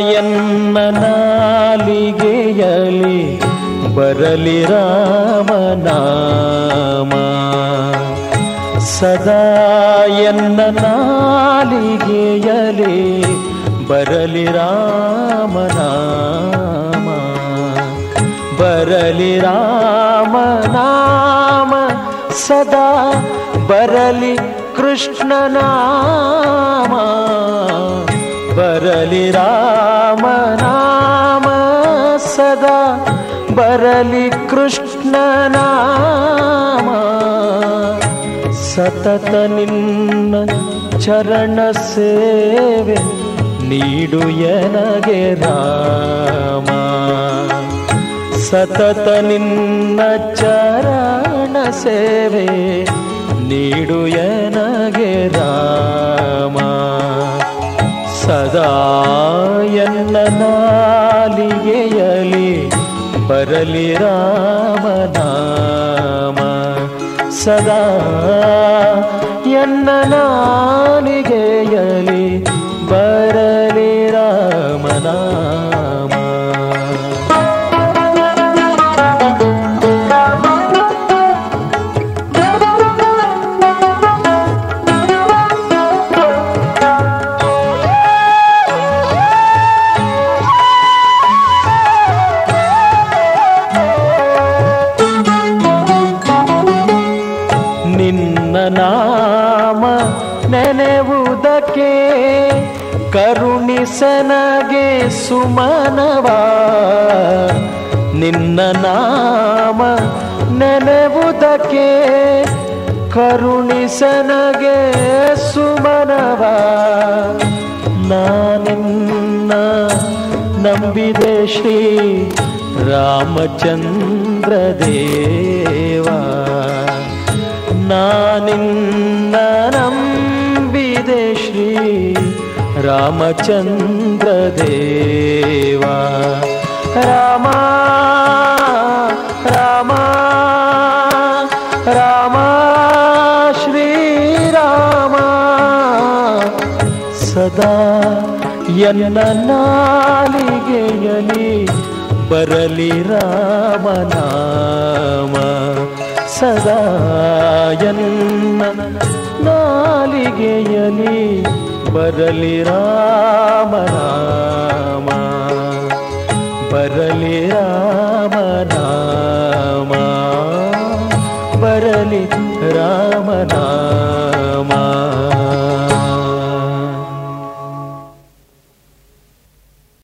ಎನ್ಮನಾಲಿಗೆಯಲಿ ಬರಲಿ ರಾಮನಾಮ. ಸದಾ ಎನ್ನ ನಾಲಿಗೆಯಲಿ ಬರಲಿ ರಾಮನಾಮ. ಬರಲಿ ರಾಮನಾಮ ಸದಾ ಬರಲಿ ಕೃಷ್ಣನಾಮ. ಬರಲಿ ರಾಮನಾಮ ಸದಾ ಬರಲಿ ಕೃಷ್ಣನಾಮ ಸತತ ನಿನ್ನ ಚರಣ ಸೇವೆ ನೀಡು ಎನಗೆ ರಾಮ. ಸತತ ನಿನ್ನ ಚರಣ ಸೇವೆ ನೀಡು ಎನಗೆ ಸದಾ ಎನ್ನ ನಾಲಿಗೆಯಲಿ ಬರಲಿ ರಾಮನಾಮ ಸದಾ ಎನ್ನ ನಿನ್ನ ನಾಮ ನೆನೆವುದಕ್ಕೆ ಕರುಣಿಸನಗೆ ಸುಮನವಾ. ನಿನ್ನ ನಾಮ ನೆನೆವುದಕ್ಕೆ ಕರುಣಿಸನಗೆ ಸುಮನವ. ನಾನಿನ್ನ ನಂಬಿದೆ ಶ್ರೀ ರಾಮಚಂದ್ರ ದೇವ. ನಾನಿನ್ನ ನಂಬಿದೆ ಶ್ರೀ ರಾಮಚಂದ್ರ ದೇವ ರಾಮ ರಾಮ ರಾಮ ಶ್ರೀರಾಮ ಸದಾ ಎನ್ನ ನಾಲಿಗೆಯಲಿ ಬರಲಿ ರಾಮನಾಮ ಸದಾ ಎನ್ನ ನಾಲಿಗೆಯಲಿ ಬರಲಿ ರಾಮನಾಮ ಬರಲಿ ರಾಮನಾಮ ಬರಲಿ ರಾಮನಾಮ